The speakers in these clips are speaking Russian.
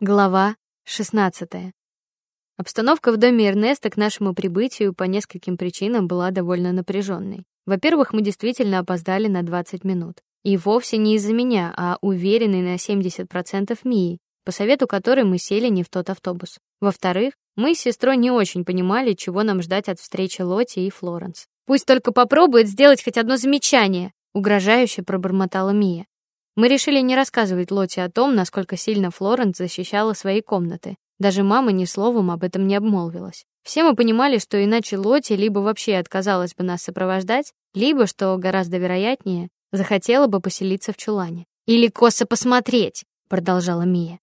Глава 16. Обстановка в доме Эрнеста к нашему прибытию по нескольким причинам была довольно напряженной. Во-первых, мы действительно опоздали на 20 минут. И вовсе не из-за меня, а уверенный на 70% Мии, по совету которой мы сели не в тот автобус. Во-вторых, мы с сестрой не очень понимали, чего нам ждать от встречи Лоти и Флоренс. Пусть только попробует сделать хоть одно замечание, угрожающе пробормотала Мия. Мы решили не рассказывать Лоте о том, насколько сильно Флоренс защищала свои комнаты. Даже мама ни словом об этом не обмолвилась. Все мы понимали, что иначе Лоти либо вообще отказалась бы нас сопровождать, либо, что гораздо вероятнее, захотела бы поселиться в чулане. Или косо посмотреть, продолжала Мия.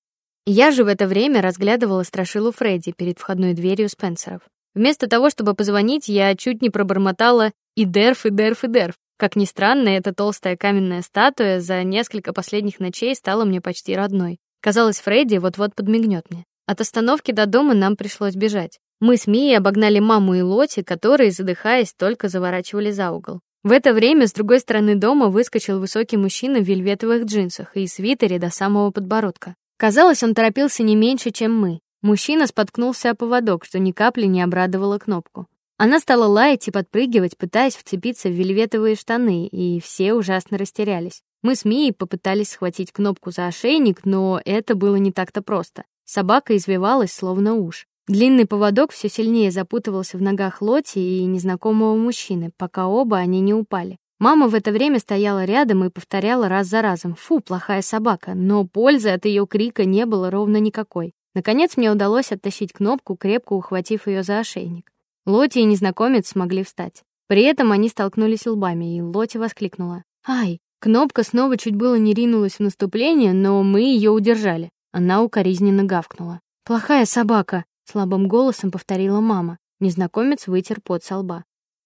Я же в это время разглядывала страшилу Фредди перед входной дверью Спенсеров. Вместо того, чтобы позвонить, я чуть не пробормотала и дерф, и дерф, и дерф. Как ни странно, эта толстая каменная статуя за несколько последних ночей стала мне почти родной. Казалось, Фредди вот-вот подмигнет мне. От остановки до дома нам пришлось бежать. Мы с Мией обогнали маму и Лоти, которые, задыхаясь, только заворачивали за угол. В это время с другой стороны дома выскочил высокий мужчина в вельветовых джинсах и свитере до самого подбородка. Казалось, он торопился не меньше, чем мы. Мужчина споткнулся о поводок, что ни капли не обрадовало кнопку. Она стала лаять и подпрыгивать, пытаясь вцепиться в вельветовые штаны, и все ужасно растерялись. Мы с Мией попытались схватить кнопку за ошейник, но это было не так-то просто. Собака извивалась словно уж. Длинный поводок все сильнее запутывался в ногах Лоти и незнакомого мужчины, пока оба они не упали. Мама в это время стояла рядом и повторяла раз за разом: "Фу, плохая собака", но пользы от ее крика не было ровно никакой. Наконец мне удалось оттащить кнопку, крепко ухватив ее за ошейник. Лоти и незнакомец смогли встать. При этом они столкнулись лбами, и Лоти воскликнула: "Ай!" Кнопка снова чуть было не ринулась в наступление, но мы ее удержали. Она укоризненно гавкнула. "Плохая собака", слабым голосом повторила мама. Незнакомец вытер пот со лба.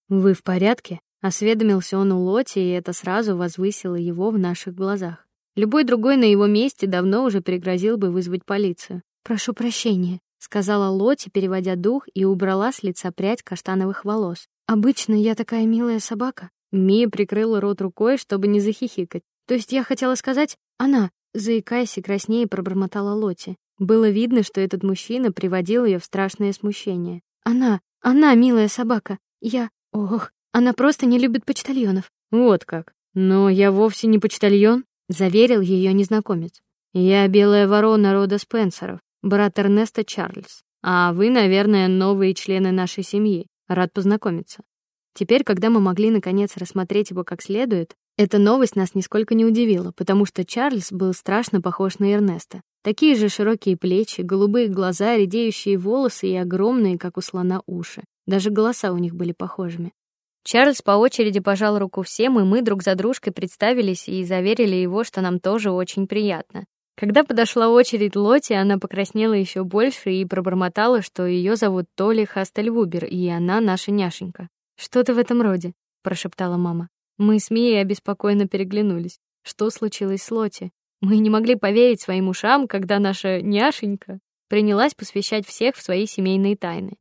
"Вы в порядке?" осведомился он у Лоти, и это сразу возвысило его в наших глазах. Любой другой на его месте давно уже пригрозил бы вызвать полицию. "Прошу прощения", сказала Лоти, переводя дух и убрала с лица прядь каштановых волос. Обычно я такая милая собака. Мия прикрыла рот рукой, чтобы не захихикать. То есть я хотела сказать, она, заикаясь и краснея, пробормотала Лоти. Было видно, что этот мужчина приводил ее в страшное смущение. Она, она милая собака. Я, ох, она просто не любит почтальонов. Вот как. Но я вовсе не почтальон, заверил ее незнакомец. Я белая ворона рода Спенсеров брат Эрнеста Чарльз. А вы, наверное, новые члены нашей семьи. Рад познакомиться. Теперь, когда мы могли наконец рассмотреть его как следует, эта новость нас нисколько не удивила, потому что Чарльз был страшно похож на Эрнеста. Такие же широкие плечи, голубые глаза, редеющие волосы и огромные, как у слона, уши. Даже голоса у них были похожими. Чарльз по очереди пожал руку всем, и мы друг за дружкой представились и заверили его, что нам тоже очень приятно. Когда подошла очередь Лоти, она покраснела еще больше и пробормотала, что ее зовут Толи Хастельвубер, и она наша няшенька. Что-то в этом роде, прошептала мама. Мы с Мией обеспокоенно переглянулись. Что случилось с Лоти? Мы не могли поверить своим ушам, когда наша няшенька принялась посвящать всех в свои семейные тайны.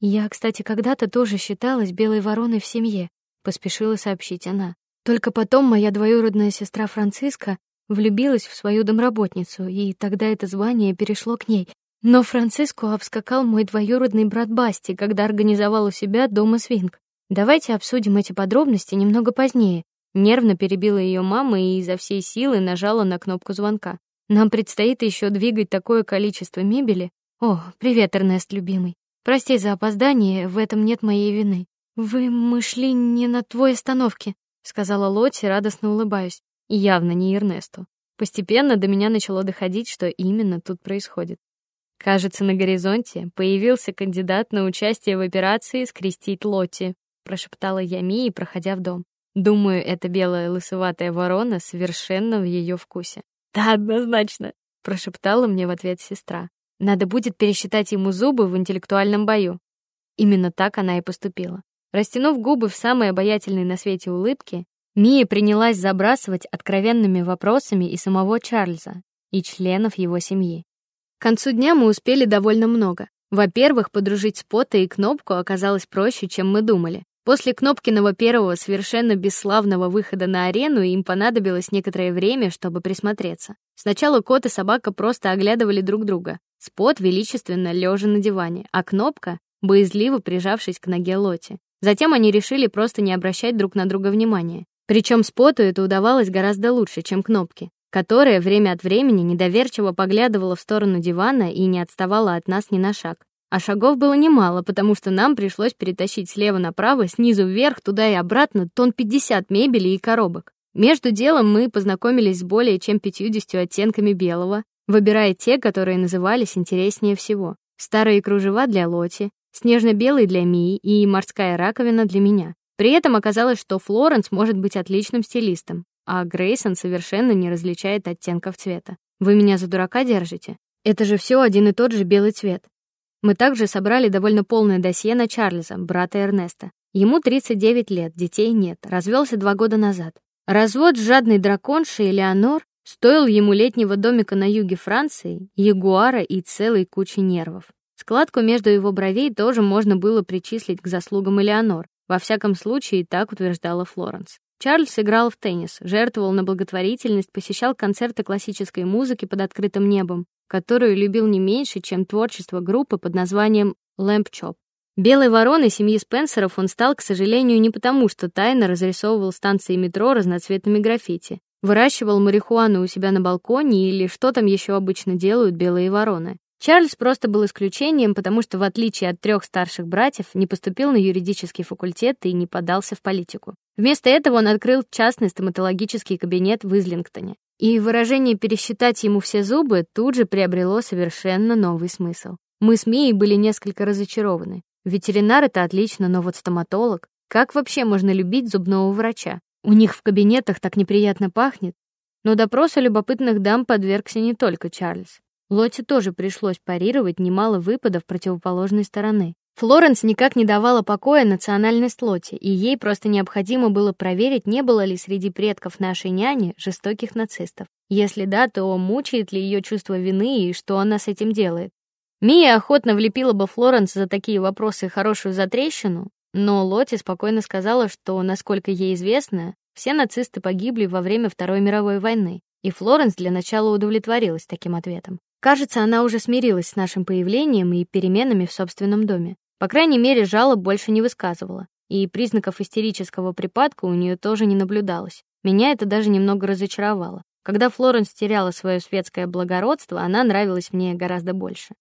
Я, кстати, когда-то тоже считалась белой вороной в семье, поспешила сообщить она. Только потом моя двоюродная сестра Франциска влюбилась в свою домработницу, и тогда это звание перешло к ней. Но Франциско обскакал мой двоюродный брат Басти, когда организовал у себя дома свинг. Давайте обсудим эти подробности немного позднее. Нервно перебила ее мама и изо всей силы нажала на кнопку звонка. Нам предстоит еще двигать такое количество мебели. О, привет, Эрнест, любимый. Прости за опоздание, в этом нет моей вины. Вы мы шли не на твой остановке, сказала Лотти, радостно улыбаясь явно не Эрнесту. Постепенно до меня начало доходить, что именно тут происходит. Кажется, на горизонте появился кандидат на участие в операции скрестить Лотти, прошептала я Мии, проходя в дом. Думаю, эта белая лысоватая ворона совершенно в ее вкусе. Да, однозначно, прошептала мне в ответ сестра. Надо будет пересчитать ему зубы в интеллектуальном бою. Именно так она и поступила. Растянув губы в самой обаятельной на свете улыбке, Мия принялась забрасывать откровенными вопросами и самого Чарльза, и членов его семьи. К концу дня мы успели довольно много. Во-первых, подружить с Потой и Кнопку оказалось проще, чем мы думали. После Кнопкиного первого совершенно бесславного выхода на арену им понадобилось некоторое время, чтобы присмотреться. Сначала кот и собака просто оглядывали друг друга. Спот величественно лежа на диване, а Кнопка боязливо прижавшись к ноге Лоти. Затем они решили просто не обращать друг на друга внимания. Причем Споту это удавалось гораздо лучше, чем Кнопке, которая время от времени недоверчиво поглядывала в сторону дивана и не отставала от нас ни на шаг. А шагов было немало, потому что нам пришлось перетащить слева направо, снизу вверх, туда и обратно тон 50 мебели и коробок. Между делом мы познакомились с более чем 50 оттенками белого, выбирая те, которые назывались интереснее всего. Старые кружева для Лоти, снежно-белый для Мии и морская раковина для меня. При этом оказалось, что Флоренс может быть отличным стилистом, а Грейсон совершенно не различает оттенков цвета. Вы меня за дурака держите? Это же все один и тот же белый цвет. Мы также собрали довольно полное досье на Чарльза, брата Эрнеста. Ему 39 лет, детей нет, развелся два года назад. Развод с жадной драконшей Элеонор стоил ему летнего домика на юге Франции, ягуара и целой кучи нервов. Складку между его бровей тоже можно было причислить к заслугам Элеонор. Во всяком случае, так утверждала Флоренс. Чарльз играл в теннис, жертвовал на благотворительность, посещал концерты классической музыки под открытым небом, которую любил не меньше, чем творчество группы под названием Lamp Chop. Белой вороной семьи Спенсеров он стал, к сожалению, не потому, что тайно разрисовывал станции метро разноцветными граффити, выращивал марихуану у себя на балконе или что там еще обычно делают белые вороны. Чарльз просто был исключением, потому что в отличие от трех старших братьев, не поступил на юридический факультет и не подался в политику. Вместо этого он открыл частный стоматологический кабинет в Излингтоне. И выражение пересчитать ему все зубы тут же приобрело совершенно новый смысл. Мы с Мией были несколько разочарованы. Ветеринар это отлично, но вот стоматолог, как вообще можно любить зубного врача? У них в кабинетах так неприятно пахнет. Но допросу любопытных дам подвергся не только Чарльз. Лоте тоже пришлось парировать немало выпадов противоположной стороны. Флоренс никак не давала покоя национальность Лоти, и ей просто необходимо было проверить, не было ли среди предков нашей няни жестоких нацистов. Если да, то мучает ли ее чувство вины и что она с этим делает. Мия охотно влепила бы Флоренс за такие вопросы хорошую затрещину, но Лоти спокойно сказала, что, насколько ей известно, все нацисты погибли во время Второй мировой войны, и Флоренс для начала удовлетворилась таким ответом. Кажется, она уже смирилась с нашим появлением и переменами в собственном доме. По крайней мере, жалоб больше не высказывала, и признаков истерического припадка у нее тоже не наблюдалось. Меня это даже немного разочаровало. Когда Флоренс теряла свое светское благородство, она нравилась мне гораздо больше.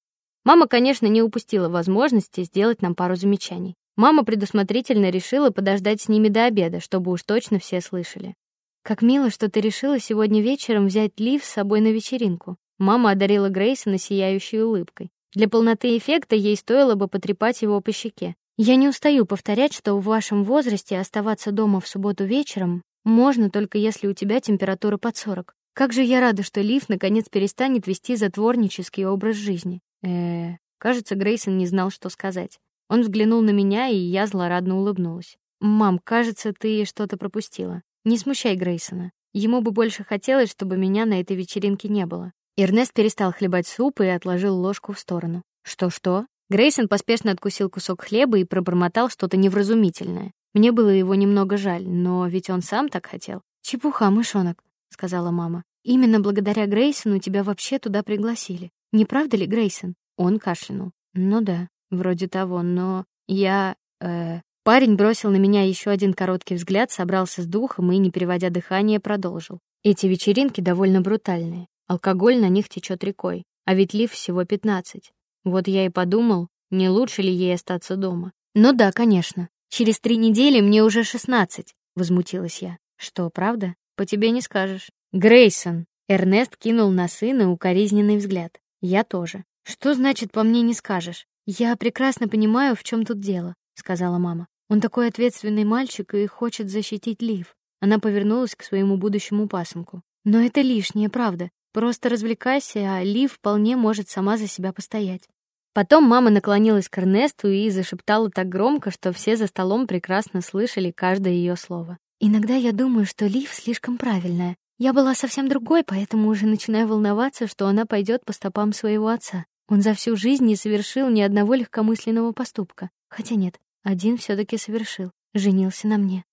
Мама, конечно, не упустила возможности сделать нам пару замечаний. Мама предусмотрительно решила подождать с ними до обеда, чтобы уж точно все слышали. Как мило, что ты решила сегодня вечером взять Лив с собой на вечеринку. Мама одарила Грейсона сияющей улыбкой. Для полноты эффекта ей стоило бы потрепать его по щеке. Я не устаю повторять, что в вашем возрасте оставаться дома в субботу вечером можно только если у тебя температура под 40. Как же я рада, что Лив наконец перестанет вести затворнический образ жизни. Э, кажется, Грейсон не знал, что сказать. Он взглянул на меня, и я злорадно улыбнулась. Мам, кажется, ты что-то пропустила. Не смущай Грейсона. Ему бы больше хотелось, чтобы меня на этой вечеринке не было. Эрнест перестал хлебать суп и отложил ложку в сторону. Что-что? Грейсон поспешно откусил кусок хлеба и пробормотал что-то невразумительное. Мне было его немного жаль, но ведь он сам так хотел. Чепуха, мышонок, сказала мама. Именно благодаря Грейсону тебя вообще туда пригласили. Не правда ли, Грейсон? Он кашлянул. Ну да, вроде того, но я э Парень бросил на меня еще один короткий взгляд, собрался с духом и, не переводя дыхание, продолжил. Эти вечеринки довольно брутальные. Алкоголь на них течет рекой, а ведь Лив всего пятнадцать. Вот я и подумал, не лучше ли ей остаться дома. Ну да, конечно. Через три недели мне уже шестнадцать. возмутилась я. Что, правда? По тебе не скажешь. Грейсон. Эрнест кинул на сына укоризненный взгляд. Я тоже. Что значит по мне не скажешь? Я прекрасно понимаю, в чем тут дело, сказала мама. Он такой ответственный мальчик и хочет защитить Лив. Она повернулась к своему будущему пасынку. Но это лишнее, правда. Просто развлекайся, а Лив вполне может сама за себя постоять. Потом мама наклонилась к Эрнесту и зашептала так громко, что все за столом прекрасно слышали каждое ее слово. Иногда я думаю, что Лив слишком правильная. Я была совсем другой, поэтому уже начинаю волноваться, что она пойдет по стопам своего отца. Он за всю жизнь не совершил ни одного легкомысленного поступка. Хотя нет, один все таки совершил. женился на мне.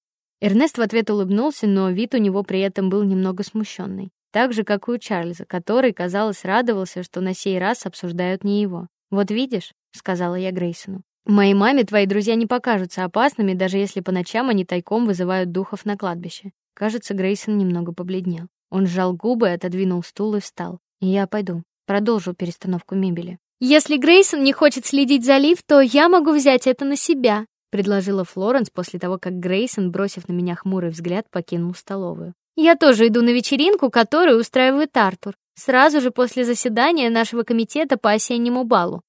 Эрнест в ответ улыбнулся, но вид у него при этом был немного смущенный, так же как и у Чарльза, который, казалось, радовался, что на сей раз обсуждают не его. "Вот видишь", сказала я Грейсону. "Моей маме твои друзья не покажутся опасными, даже если по ночам они тайком вызывают духов на кладбище". Кажется, Грейсон немного побледнел. Он сжал губы, отодвинул стул и встал. "Я пойду", продолжил перестановку мебели. Если Грейсон не хочет следить за Лив, то я могу взять это на себя, предложила Флоренс после того, как Грейсон, бросив на меня хмурый взгляд, покинул столовую. Я тоже иду на вечеринку, которую устраивает Артур, сразу же после заседания нашего комитета по осеннему балу.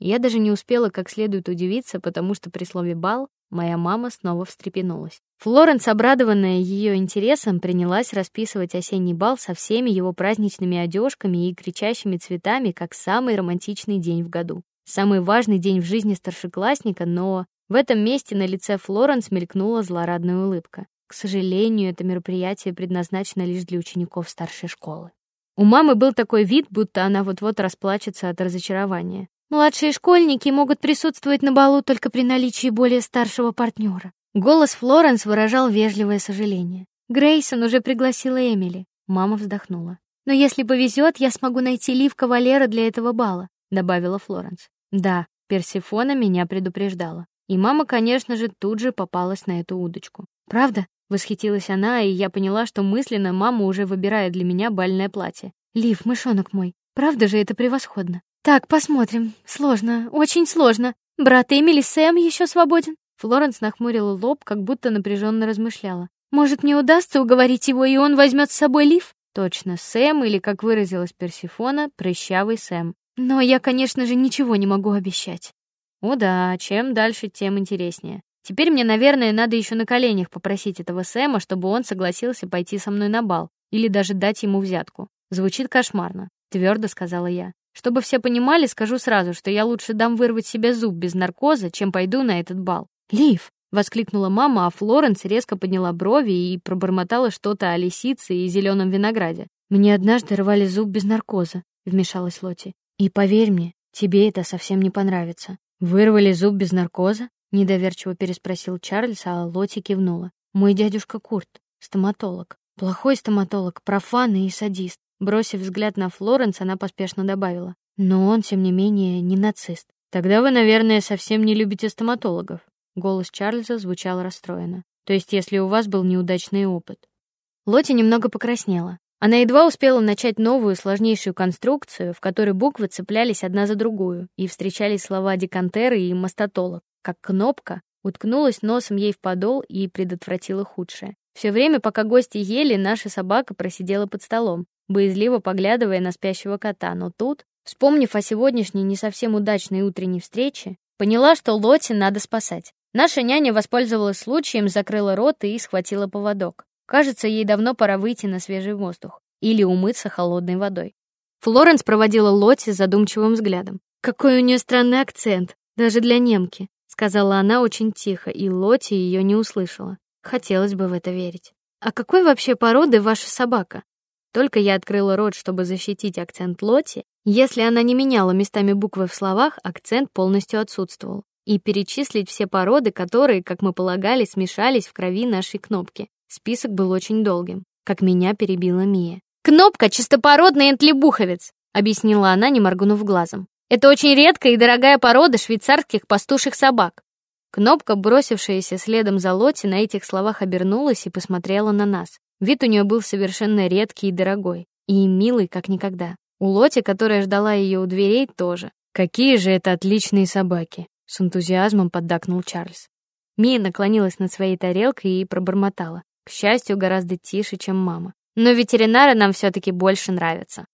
Я даже не успела как следует удивиться, потому что при слове бал моя мама снова встрепенулась. Флоренс, обрадованная ее интересом, принялась расписывать осенний бал со всеми его праздничными одежками и кричащими цветами, как самый романтичный день в году. Самый важный день в жизни старшеклассника, но в этом месте на лице Флоренс мелькнула злорадная улыбка. К сожалению, это мероприятие предназначено лишь для учеников старшей школы. У мамы был такой вид, будто она вот-вот расплачется от разочарования. Младшие школьники могут присутствовать на балу только при наличии более старшего партнера. Голос Флоренс выражал вежливое сожаление. Грейсон уже пригласила Эмили. Мама вздохнула. Но если повезет, я смогу найти Лив кавалера для этого бала, добавила Флоренс. Да, Персефона меня предупреждала. И мама, конечно же, тут же попалась на эту удочку. Правда? Восхитилась она, и я поняла, что мысленно мама уже выбирает для меня бальное платье. Лив, мышонок мой, правда же это превосходно. Так, посмотрим. Сложно, очень сложно. Брат Эмили Сэм еще свободен. Флоренс нахмурила лоб, как будто напряженно размышляла. Может, мне удастся уговорить его, и он возьмет с собой Лив? Точно, Сэм или, как выразилась Персефона, прыщавый Сэм. Но я, конечно же, ничего не могу обещать. О да, чем дальше, тем интереснее. Теперь мне, наверное, надо еще на коленях попросить этого Сэма, чтобы он согласился пойти со мной на бал или даже дать ему взятку. Звучит кошмарно, твердо сказала я. Чтобы все понимали, скажу сразу, что я лучше дам вырвать себе зуб без наркоза, чем пойду на этот бал. Лив, воскликнула мама, а Флоренс резко подняла брови и пробормотала что-то о лисице и зеленом винограде. Мне однажды рвали зуб без наркоза, вмешалась Лоти. И поверь мне, тебе это совсем не понравится. Вырвали зуб без наркоза? Недоверчиво переспросил Чарльз, а Лоти кивнула. Мой дядюшка Курт, стоматолог. Плохой стоматолог, профан и садист. Бросив взгляд на Флоренс, она поспешно добавила: "Но он, тем не менее, не нацист. Тогда вы, наверное, совсем не любите стоматологов". Голос Чарльза звучал расстроенно. То есть, если у вас был неудачный опыт. Лоти немного покраснела. Она едва успела начать новую сложнейшую конструкцию, в которой буквы цеплялись одна за другую, и встречались слова декантеры и мастотолог, как кнопка уткнулась носом ей в подол и предотвратила худшее. Все время, пока гости ели, наша собака просидела под столом, боязливо поглядывая на спящего кота, но тут, вспомнив о сегодняшней не совсем удачной утренней встрече, поняла, что Лоти надо спасать. Наша няня воспользовалась случаем, закрыла рот и схватила поводок. Кажется, ей давно пора выйти на свежий воздух или умыться холодной водой. Флоренс проводила Лоти задумчивым взглядом. Какой у нее странный акцент, даже для немки, сказала она очень тихо, и Лоти ее не услышала. Хотелось бы в это верить. А какой вообще породы ваша собака? Только я открыла рот, чтобы защитить акцент Лоти, если она не меняла местами буквы в словах, акцент полностью отсутствовал и перечислить все породы, которые, как мы полагали, смешались в крови нашей кнопки. Список был очень долгим, как меня перебила Мия. Кнопка чистопородный энтлибуховец, объяснила она, не моргнув глазом. Это очень редкая и дорогая порода швейцарских пастушьих собак. Кнопка, бросившаяся следом за Лоти, на этих словах обернулась и посмотрела на нас. Вид у нее был совершенно редкий и дорогой, и милый как никогда. У Лоти, которая ждала ее у дверей, тоже. Какие же это отличные собаки, с энтузиазмом поддакнул Чарльз. Мия наклонилась над своей тарелкой и пробормотала: "К счастью, гораздо тише, чем мама. Но ветеринары нам все таки больше нравятся".